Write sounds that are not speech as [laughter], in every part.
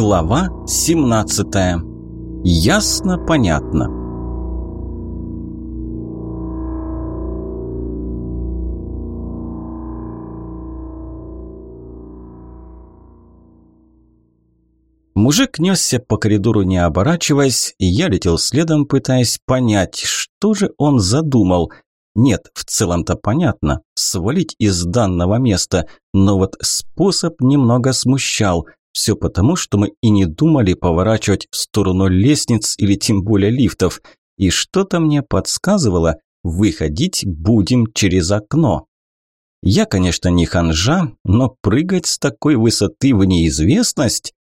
Глава 17. Ясно понятно. Мужик несся по коридору, не оборачиваясь, и я летел следом, пытаясь понять, что же он задумал. Нет, в целом-то понятно, свалить из данного места, но вот способ немного смущал – все потому, что мы и не думали поворачивать в сторону лестниц или тем более лифтов. И что-то мне подсказывало, выходить будем через окно. Я, конечно, не ханжа, но прыгать с такой высоты в неизвестность...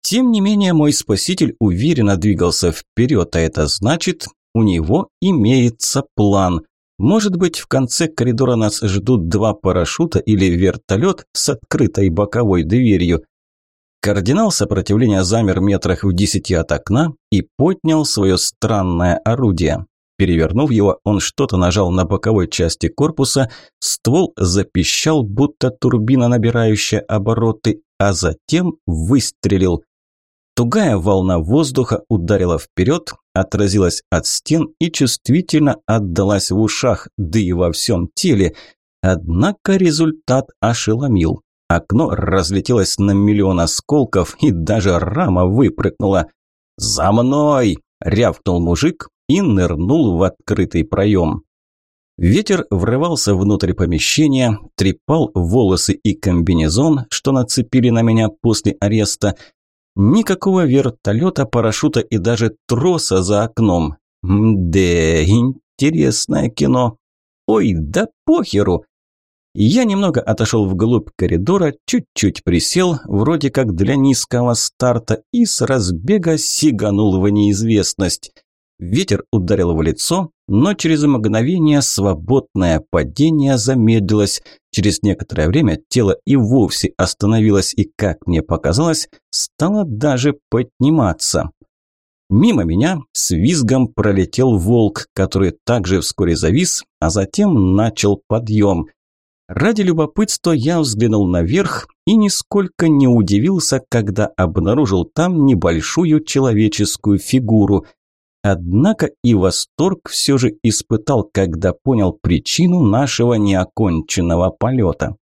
Тем не менее, мой спаситель уверенно двигался вперед, а это значит, у него имеется план. Может быть, в конце коридора нас ждут два парашюта или вертолет с открытой боковой дверью. Кардинал сопротивления замер метрах в десяти от окна и поднял свое странное орудие. Перевернув его, он что-то нажал на боковой части корпуса, ствол запищал, будто турбина, набирающая обороты, а затем выстрелил. Тугая волна воздуха ударила вперед, отразилась от стен и чувствительно отдалась в ушах, да и во всем теле. Однако результат ошеломил. Окно разлетелось на миллион осколков, и даже рама выпрыгнула. «За мной!» – рявкнул мужик и нырнул в открытый проем. Ветер врывался внутрь помещения, трепал волосы и комбинезон, что нацепили на меня после ареста. Никакого вертолета, парашюта и даже троса за окном. Да, интересное кино. Ой, да похеру. Я немного отошел вглубь коридора, чуть-чуть присел, вроде как для низкого старта, и с разбега сиганул в неизвестность. Ветер ударил в лицо, но через мгновение свободное падение замедлилось. Через некоторое время тело и вовсе остановилось и, как мне показалось, стало даже подниматься. Мимо меня с визгом пролетел волк, который также вскоре завис, а затем начал подъем – Ради любопытства я взглянул наверх и нисколько не удивился, когда обнаружил там небольшую человеческую фигуру. Однако и восторг все же испытал, когда понял причину нашего неоконченного полета.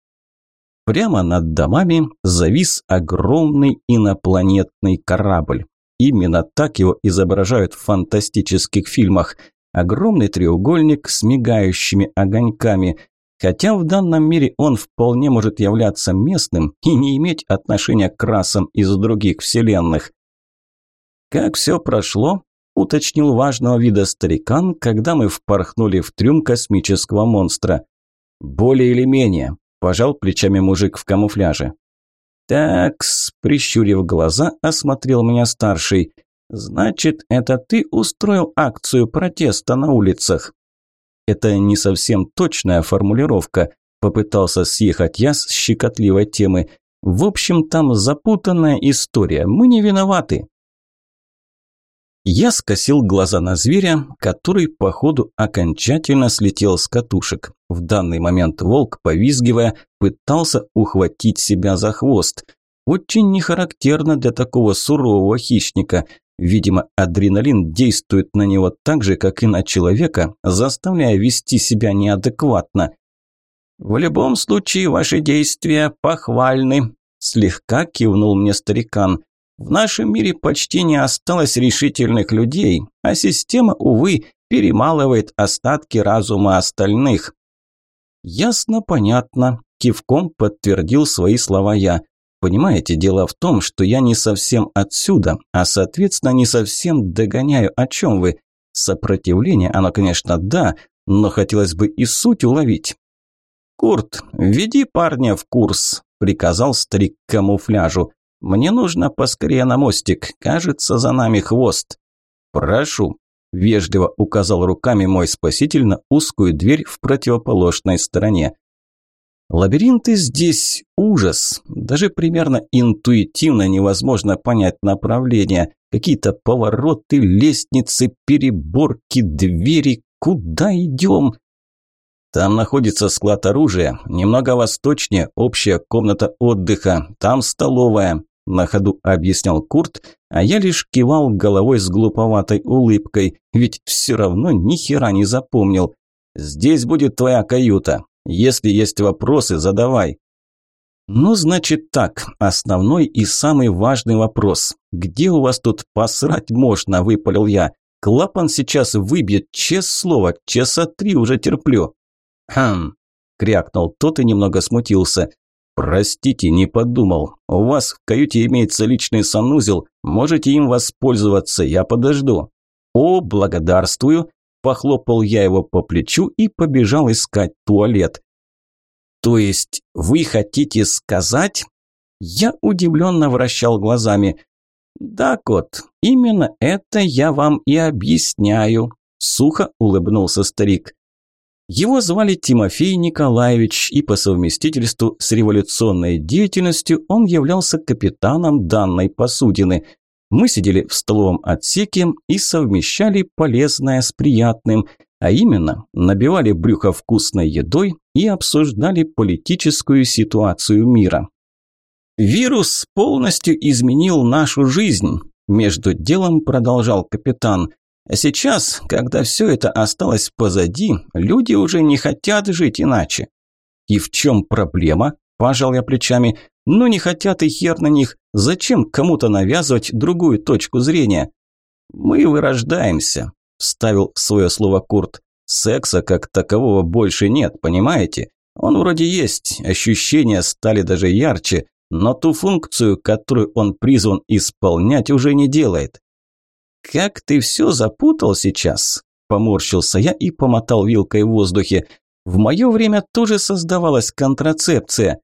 Прямо над домами завис огромный инопланетный корабль. Именно так его изображают в фантастических фильмах. Огромный треугольник с мигающими огоньками – Хотя в данном мире он вполне может являться местным и не иметь отношения к расам из других вселенных. «Как все прошло?» – уточнил важного вида старикан, когда мы впорхнули в трюм космического монстра. «Более или менее», – пожал плечами мужик в камуфляже. «Так-с», – прищурив глаза, осмотрел меня старший. «Значит, это ты устроил акцию протеста на улицах?» Это не совсем точная формулировка. Попытался съехать я с щекотливой темы. В общем, там запутанная история. Мы не виноваты. Я скосил глаза на зверя, который, походу, окончательно слетел с катушек. В данный момент волк, повизгивая, пытался ухватить себя за хвост. Очень нехарактерно для такого сурового хищника. Видимо, адреналин действует на него так же, как и на человека, заставляя вести себя неадекватно. «В любом случае, ваши действия похвальны», – слегка кивнул мне старикан. «В нашем мире почти не осталось решительных людей, а система, увы, перемалывает остатки разума остальных». «Ясно, понятно», – кивком подтвердил свои слова я. Понимаете, дело в том, что я не совсем отсюда, а, соответственно, не совсем догоняю, о чем вы. Сопротивление, оно, конечно, да, но хотелось бы и суть уловить. «Курт, введи парня в курс», – приказал старик камуфляжу. «Мне нужно поскорее на мостик, кажется, за нами хвост». «Прошу», – вежливо указал руками мой спаситель на узкую дверь в противоположной стороне. Лабиринты здесь ужас. Даже примерно интуитивно невозможно понять направление. Какие-то повороты, лестницы, переборки, двери. Куда идем? Там находится склад оружия. Немного восточнее общая комната отдыха. Там столовая. – на ходу объяснял Курт, а я лишь кивал головой с глуповатой улыбкой, ведь все равно ни хера не запомнил. «Здесь будет твоя каюта. Если есть вопросы, задавай». «Ну, значит так, основной и самый важный вопрос. Где у вас тут посрать можно?» – выпалил я. «Клапан сейчас выбьет, честное слово, часа три уже терплю». «Хм», – крякнул тот и немного смутился. «Простите, не подумал. У вас в каюте имеется личный санузел. Можете им воспользоваться, я подожду». «О, благодарствую!» – похлопал я его по плечу и побежал искать туалет. «То есть вы хотите сказать?» Я удивленно вращал глазами. «Да, кот, именно это я вам и объясняю», – сухо улыбнулся старик. Его звали Тимофей Николаевич, и по совместительству с революционной деятельностью он являлся капитаном данной посудины. Мы сидели в столовом отсеке и совмещали полезное с приятным, а именно набивали брюхо вкусной едой и обсуждали политическую ситуацию мира. «Вирус полностью изменил нашу жизнь», – между делом продолжал капитан – а сейчас, когда все это осталось позади, люди уже не хотят жить иначе. И в чем проблема? Пожал я плечами. Ну не хотят и хер на них. Зачем кому-то навязывать другую точку зрения? Мы вырождаемся, вставил свое слово Курт. Секса как такового больше нет, понимаете? Он вроде есть, ощущения стали даже ярче, но ту функцию, которую он призван исполнять, уже не делает. «Как ты все запутал сейчас?» Поморщился я и помотал вилкой в воздухе. «В мое время тоже создавалась контрацепция».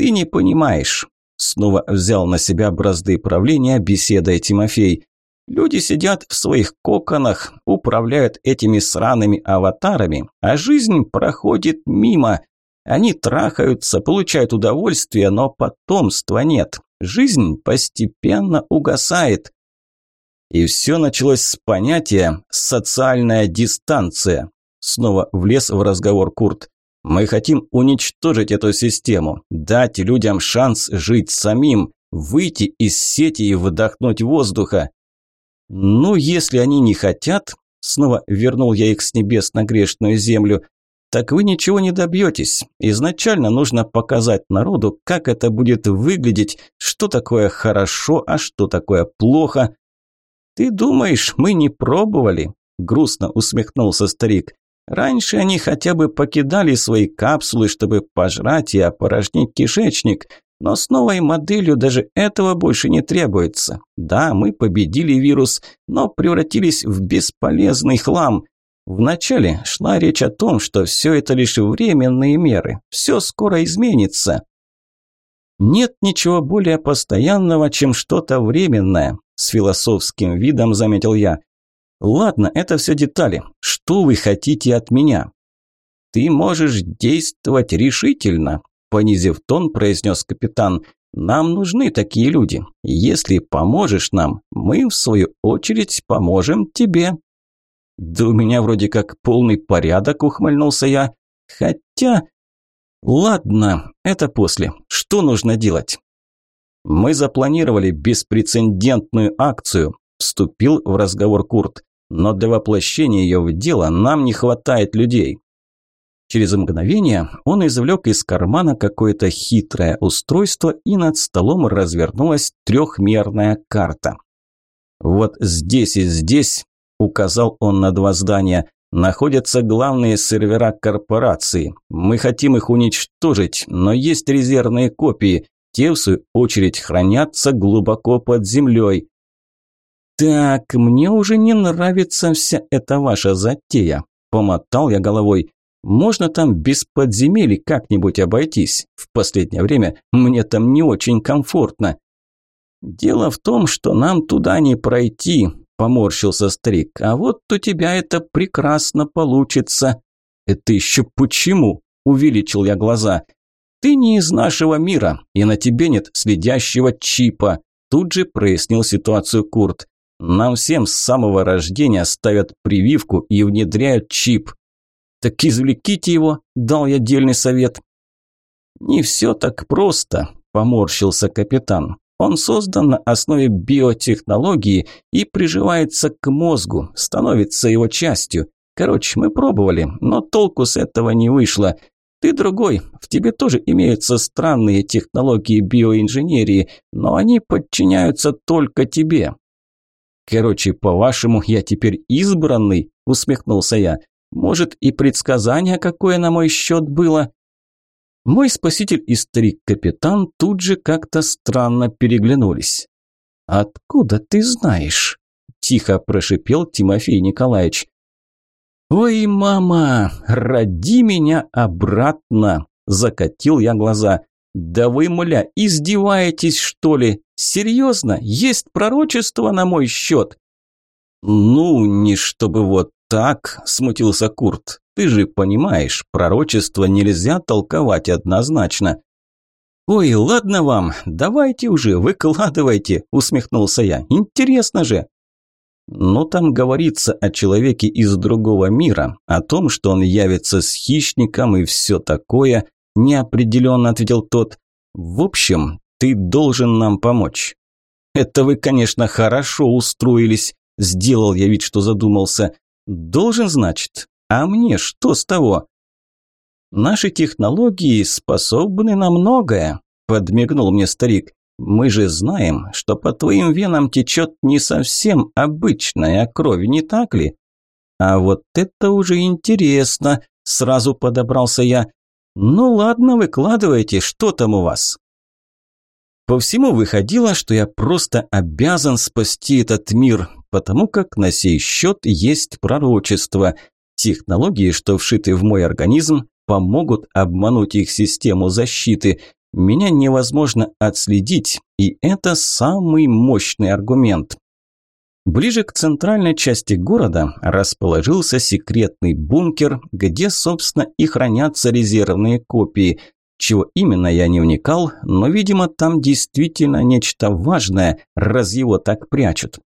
«Ты не понимаешь», – снова взял на себя бразды правления беседой Тимофей. «Люди сидят в своих коконах, управляют этими сраными аватарами, а жизнь проходит мимо. Они трахаются, получают удовольствие, но потомства нет. Жизнь постепенно угасает. И все началось с понятия «социальная дистанция». Снова влез в разговор Курт. Мы хотим уничтожить эту систему, дать людям шанс жить самим, выйти из сети и вдохнуть воздуха. Ну, если они не хотят, снова вернул я их с небес на грешную землю, так вы ничего не добьетесь. Изначально нужно показать народу, как это будет выглядеть, что такое хорошо, а что такое плохо, «Ты думаешь, мы не пробовали?» – грустно усмехнулся старик. «Раньше они хотя бы покидали свои капсулы, чтобы пожрать и опорожнить кишечник, но с новой моделью даже этого больше не требуется. Да, мы победили вирус, но превратились в бесполезный хлам. Вначале шла речь о том, что все это лишь временные меры, все скоро изменится». Нет ничего более постоянного, чем что-то временное с философским видом заметил я. Ладно, это все детали. Что вы хотите от меня? Ты можешь действовать решительно, понизив тон, произнес капитан. Нам нужны такие люди. Если поможешь нам, мы в свою очередь поможем тебе. Да у меня вроде как полный порядок, ухмыльнулся я. Хотя Ладно, это после. Что нужно делать? «Мы запланировали беспрецедентную акцию», – вступил в разговор Курт. «Но для воплощения ее в дело нам не хватает людей». Через мгновение он извлек из кармана какое-то хитрое устройство, и над столом развернулась трехмерная карта. «Вот здесь и здесь», – указал он на два здания, – находятся главные сервера корпорации. Мы хотим их уничтожить, но есть резервные копии. Те, в свою очередь, хранятся глубоко под землей. «Так, мне уже не нравится вся эта ваша затея», – помотал я головой. «Можно там без подземелий как-нибудь обойтись? В последнее время мне там не очень комфортно». «Дело в том, что нам туда не пройти», – поморщился старик. «А вот у тебя это прекрасно получится». «Это еще почему?» – увеличил я глаза. «Ты не из нашего мира, и на тебе нет следящего чипа», тут же прояснил ситуацию Курт. «Нам всем с самого рождения ставят прививку и внедряют чип». «Так извлеките его», – дал я дельный совет. «Не все так просто», – поморщился капитан. Он создан на основе биотехнологии и приживается к мозгу, становится его частью. Короче, мы пробовали, но толку с этого не вышло. Ты другой, в тебе тоже имеются странные технологии биоинженерии, но они подчиняются только тебе. Короче, по-вашему, я теперь избранный, усмехнулся я. Может, и предсказание какое на мой счет было? Мой спаситель и старик-капитан тут же как-то странно переглянулись. «Откуда ты знаешь?» – тихо прошипел Тимофей Николаевич. «Ой, мама, роди меня обратно!» – закатил я глаза. «Да вы, мля, издеваетесь, что ли? Серьезно? Есть пророчество на мой счет?» «Ну, не чтобы вот так», – смутился Курт. «Ты же понимаешь, пророчество нельзя толковать однозначно». «Ой, ладно вам, давайте уже, выкладывайте», – усмехнулся я. «Интересно же». Но там говорится о человеке из другого мира, о том, что он явится с хищником и все такое, неопределенно ответил тот. В общем, ты должен нам помочь. Это вы, конечно, хорошо устроились, сделал я вид, что задумался. Должен, значит? А мне что с того? Наши технологии способны на многое, подмигнул мне старик. Мы же знаем, что по твоим венам течет не совсем обычная кровь, не так ли? А вот это уже интересно, сразу подобрался я. Ну ладно, выкладывайте, что там у вас? По всему выходило, что я просто обязан спасти этот мир, потому как на сей счет есть пророчество. Технологии, что вшиты в мой организм, помогут обмануть их систему защиты – меня невозможно отследить, и это самый мощный аргумент. Ближе к центральной части города расположился секретный бункер, где, собственно, и хранятся резервные копии. Чего именно я не вникал, но, видимо, там действительно нечто важное, раз его так прячут.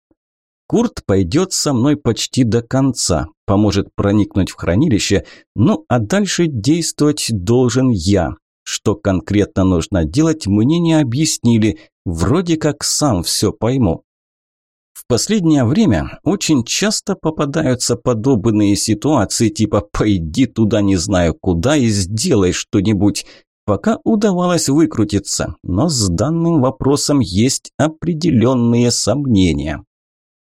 Курт пойдет со мной почти до конца, поможет проникнуть в хранилище, ну а дальше действовать должен я. Что конкретно нужно делать, мне не объяснили, вроде как сам все пойму. В последнее время очень часто попадаются подобные ситуации, типа «пойди туда не знаю куда и сделай что-нибудь». Пока удавалось выкрутиться, но с данным вопросом есть определенные сомнения.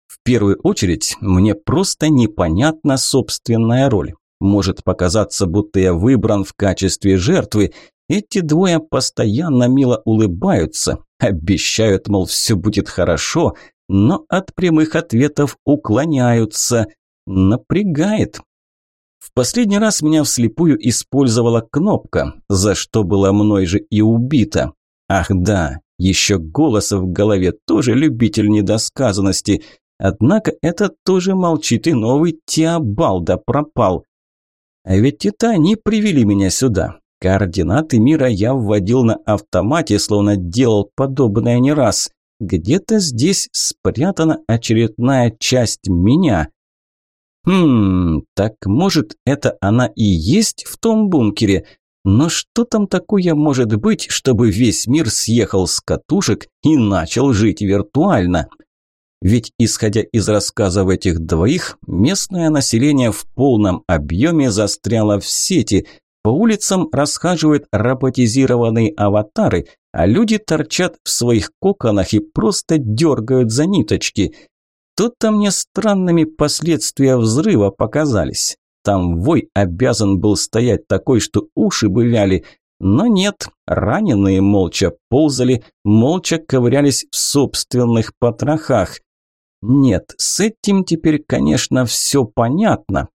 В первую очередь, мне просто непонятна собственная роль. Может показаться, будто я выбран в качестве жертвы, эти двое постоянно мило улыбаются, обещают, мол, все будет хорошо, но от прямых ответов уклоняются. Напрягает. В последний раз меня вслепую использовала кнопка, за что была мной же и убита. Ах да, еще голос в голове тоже любитель недосказанности. Однако это тоже молчит, и новый Теобалда пропал. А ведь это они привели меня сюда. Координаты мира я вводил на автомате, словно делал подобное не раз. Где-то здесь спрятана очередная часть меня. Хм, так может это она и есть в том бункере? Но что там такое может быть, чтобы весь мир съехал с катушек и начал жить виртуально? Ведь, исходя из рассказов этих двоих, местное население в полном объеме застряло в сети, по улицам расхаживают роботизированные аватары, а люди торчат в своих коконах и просто дергают за ниточки. Тут-то мне странными последствия взрыва показались. Там вой обязан был стоять такой, что уши бы вяли. Но нет, раненые молча ползали, молча ковырялись в собственных потрохах. Нет, с этим теперь, конечно, все понятно.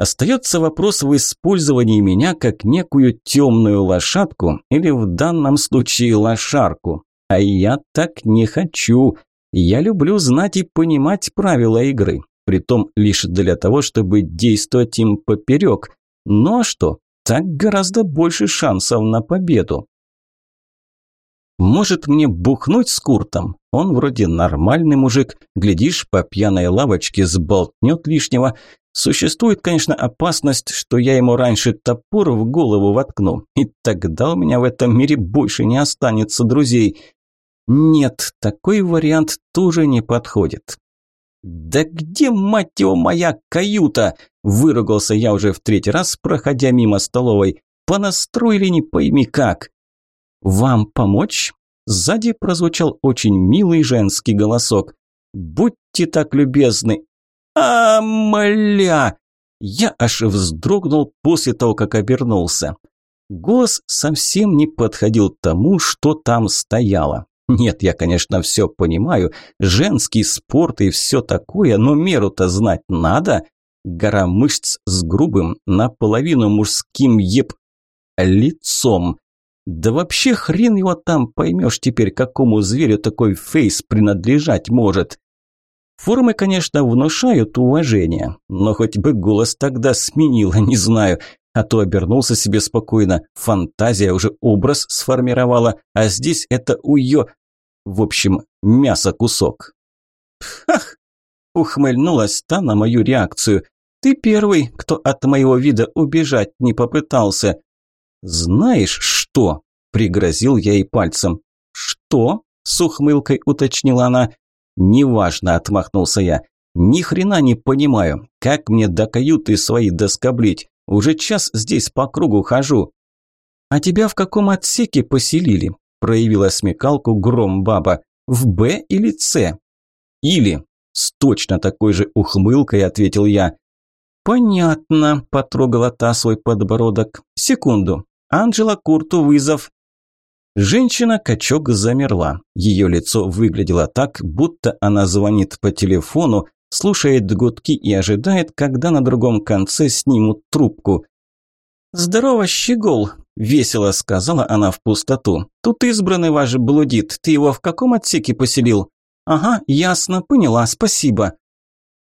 Остается вопрос в использовании меня как некую темную лошадку или в данном случае лошарку. А я так не хочу. Я люблю знать и понимать правила игры, притом лишь для того, чтобы действовать им поперек. Ну а что, так гораздо больше шансов на победу. Может мне бухнуть с Куртом? Он вроде нормальный мужик, глядишь, по пьяной лавочке сболтнет лишнего. Существует, конечно, опасность, что я ему раньше топор в голову воткну, и тогда у меня в этом мире больше не останется друзей. Нет, такой вариант тоже не подходит. «Да где, мать его, моя каюта?» – выругался я уже в третий раз, проходя мимо столовой. «Понастроили не пойми как». «Вам помочь?» Сзади прозвучал очень милый женский голосок. «Будьте так любезны!» «А, мля!» Я аж вздрогнул после того, как обернулся. Голос совсем не подходил тому, что там стояло. Нет, я, конечно, все понимаю, женский спорт и все такое, но меру-то знать надо. Гора мышц с грубым, наполовину мужским еб... лицом. Да вообще хрен его там поймешь теперь, какому зверю такой фейс принадлежать может. Формы, конечно, внушают уважение, но хоть бы голос тогда сменила, [laughs] не знаю, а то обернулся себе спокойно, фантазия уже образ сформировала, а здесь это уё... В общем, мясо кусок. «Хах!» – ухмыльнулась та на мою реакцию. «Ты первый, кто от моего вида убежать не попытался». «Знаешь что?» – пригрозил я ей пальцем. «Что?» – с ухмылкой уточнила она. «Неважно», – отмахнулся я. «Ни хрена не понимаю, как мне до каюты свои доскоблить. Уже час здесь по кругу хожу». «А тебя в каком отсеке поселили?» – проявила смекалку гром баба. «В Б или С?» «Или», – с точно такой же ухмылкой ответил я. «Понятно», – потрогала та свой подбородок. «Секунду. Анжела Курту вызов». Женщина-качок замерла. Ее лицо выглядело так, будто она звонит по телефону, слушает гудки и ожидает, когда на другом конце снимут трубку. «Здорово, щегол!» – весело сказала она в пустоту. «Тут избранный ваш блудит. Ты его в каком отсеке поселил?» «Ага, ясно, поняла, спасибо».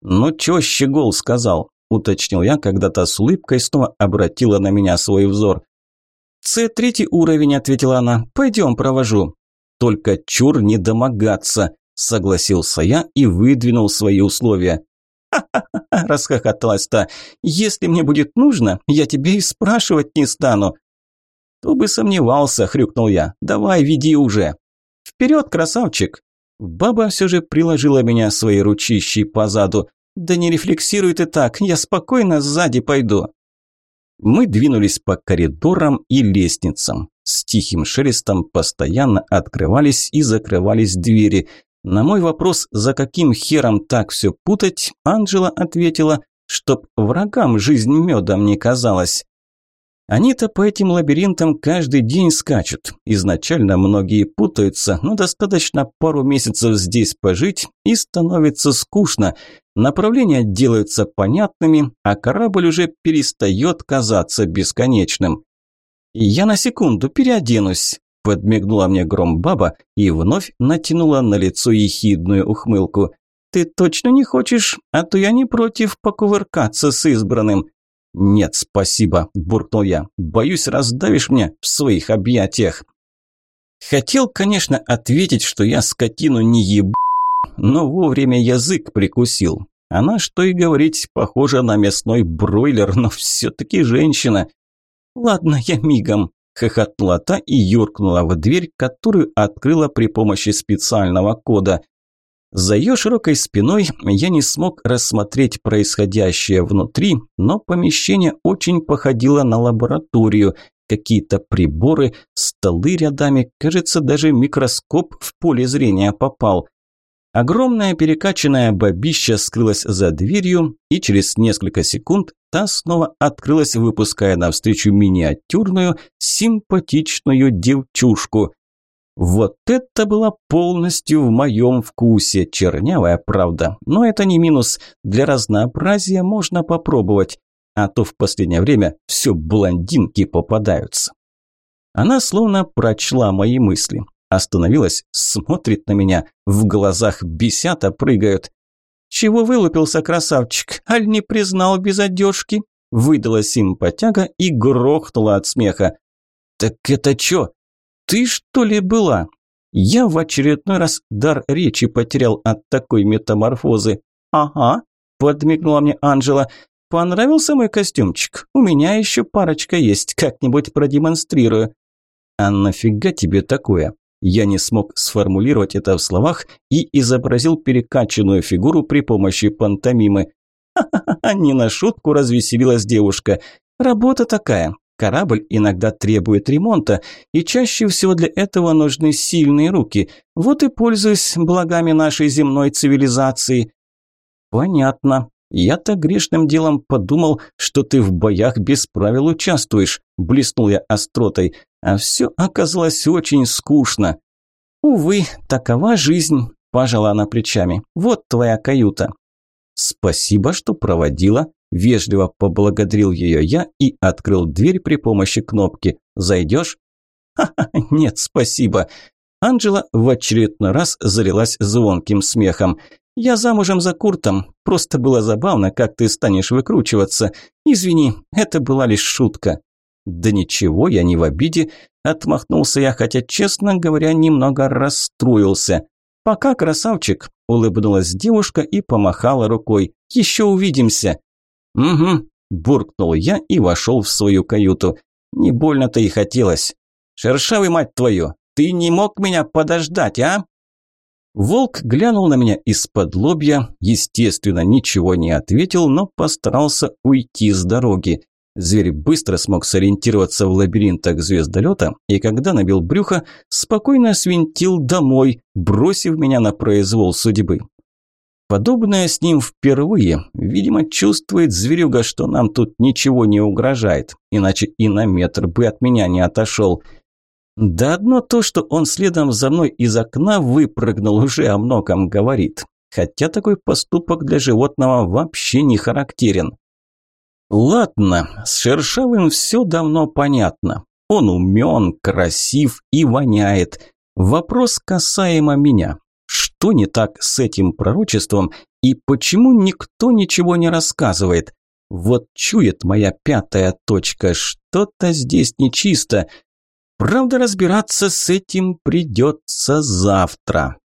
«Ну чё, щегол сказал?» – уточнил я, когда та с улыбкой снова обратила на меня свой взор. «С третий уровень», – ответила она. «Пойдем, провожу». «Только чур не домогаться», – согласился я и выдвинул свои условия. «Ха-ха-ха!» – расхохоталась та. «Если мне будет нужно, я тебе и спрашивать не стану». «Кто бы сомневался», – хрюкнул я. «Давай, веди уже». «Вперед, красавчик!» Баба все же приложила меня своей ручищей по заду. «Да не рефлексируй ты так, я спокойно сзади пойду». Мы двинулись по коридорам и лестницам. С тихим шелестом постоянно открывались и закрывались двери. На мой вопрос, за каким хером так все путать, Анжела ответила, чтоб врагам жизнь медом не казалась. Они-то по этим лабиринтам каждый день скачут. Изначально многие путаются, но достаточно пару месяцев здесь пожить и становится скучно. Направления делаются понятными, а корабль уже перестает казаться бесконечным. «Я на секунду переоденусь», – подмигнула мне Громбаба и вновь натянула на лицо ехидную ухмылку. «Ты точно не хочешь? А то я не против покувыркаться с избранным. «Нет, спасибо», – буркнул я. «Боюсь, раздавишь мне в своих объятиях». Хотел, конечно, ответить, что я скотину не еб... но вовремя язык прикусил. Она, что и говорить, похожа на мясной бройлер, но все-таки женщина. «Ладно, я мигом», – хохотнула та и юркнула в дверь, которую открыла при помощи специального кода. За ее широкой спиной я не смог рассмотреть происходящее внутри, но помещение очень походило на лабораторию. Какие-то приборы, столы рядами, кажется, даже микроскоп в поле зрения попал. Огромная перекачанная бабища скрылась за дверью, и через несколько секунд та снова открылась, выпуская навстречу миниатюрную, симпатичную девчушку. Вот это было полностью в моем вкусе. Чернявая, правда. Но это не минус. Для разнообразия можно попробовать. А то в последнее время все блондинки попадаются. Она словно прочла мои мысли. Остановилась, смотрит на меня. В глазах бесята прыгают. «Чего вылупился красавчик? Аль не признал без одежки?» Выдала симпатяга и грохнула от смеха. «Так это чё? «Ты что ли была?» Я в очередной раз дар речи потерял от такой метаморфозы. «Ага», – подмигнула мне Анжела. «Понравился мой костюмчик? У меня еще парочка есть, как-нибудь продемонстрирую». «А нафига тебе такое?» Я не смог сформулировать это в словах и изобразил перекачанную фигуру при помощи пантомимы. «Ха-ха-ха, не на шутку развеселилась девушка. Работа такая. Корабль иногда требует ремонта, и чаще всего для этого нужны сильные руки. Вот и пользуюсь благами нашей земной цивилизации». «Понятно. Я-то грешным делом подумал, что ты в боях без правил участвуешь», – блеснул я остротой. «А все оказалось очень скучно». «Увы, такова жизнь», – пожала она плечами. «Вот твоя каюта». «Спасибо, что проводила», Вежливо поблагодарил ее я и открыл дверь при помощи кнопки. «Зайдешь?» «Ха-ха, нет, спасибо». Анжела в очередной раз залилась звонким смехом. «Я замужем за Куртом. Просто было забавно, как ты станешь выкручиваться. Извини, это была лишь шутка». «Да ничего, я не в обиде», – отмахнулся я, хотя, честно говоря, немного расстроился. «Пока, красавчик», – улыбнулась девушка и помахала рукой. «Еще увидимся». «Угу», – буркнул я и вошел в свою каюту. Не больно-то и хотелось. «Шершавый, мать твою, ты не мог меня подождать, а?» Волк глянул на меня из-под лобья, естественно, ничего не ответил, но постарался уйти с дороги. Зверь быстро смог сориентироваться в лабиринтах звездолета, и когда набил брюхо, спокойно свинтил домой, бросив меня на произвол судьбы. Подобное с ним впервые. Видимо, чувствует зверюга, что нам тут ничего не угрожает. Иначе и на метр бы от меня не отошел. Да одно то, что он следом за мной из окна выпрыгнул, уже о многом говорит. Хотя такой поступок для животного вообще не характерен. Ладно, с Шершавым все давно понятно. Он умен, красив и воняет. Вопрос касаемо меня. Что не так с этим пророчеством и почему никто ничего не рассказывает? Вот чует моя пятая точка, что-то здесь нечисто. Правда, разбираться с этим придется завтра.